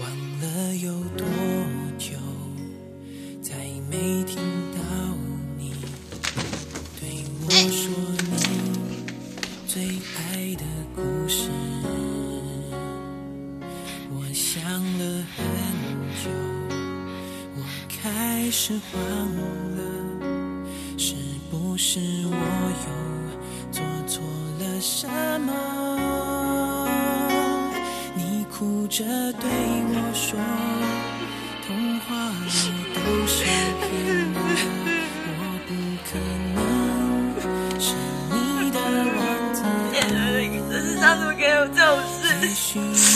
忘了有多久，再没听到你对我说你最爱的故事。我想了很久，我开始慌了，是不是我又做错了什么？哭着对我说，童话里都是骗人，我不可能是你的王子。继续。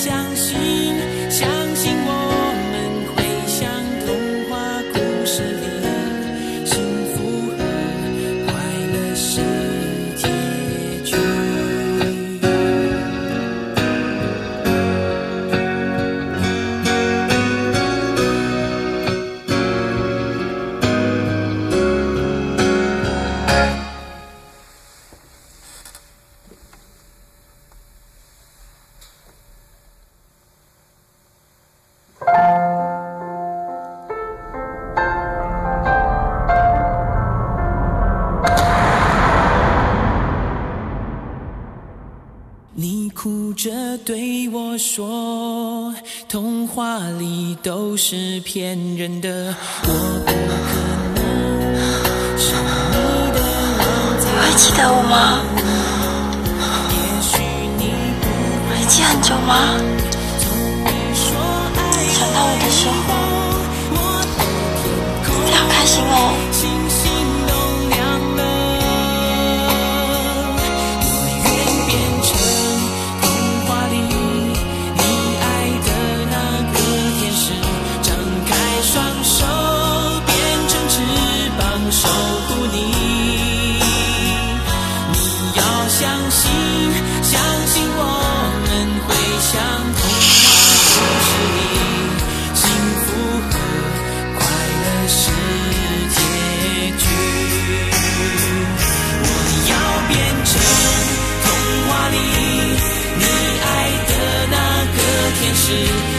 相信。对我说，童话里都是骗人的，我不可能是你的王子。记得我吗？也许你不记很久吗？是。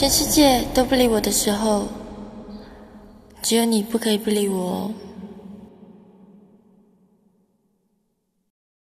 全世界都不理我的时候只有你不可以不理我哦。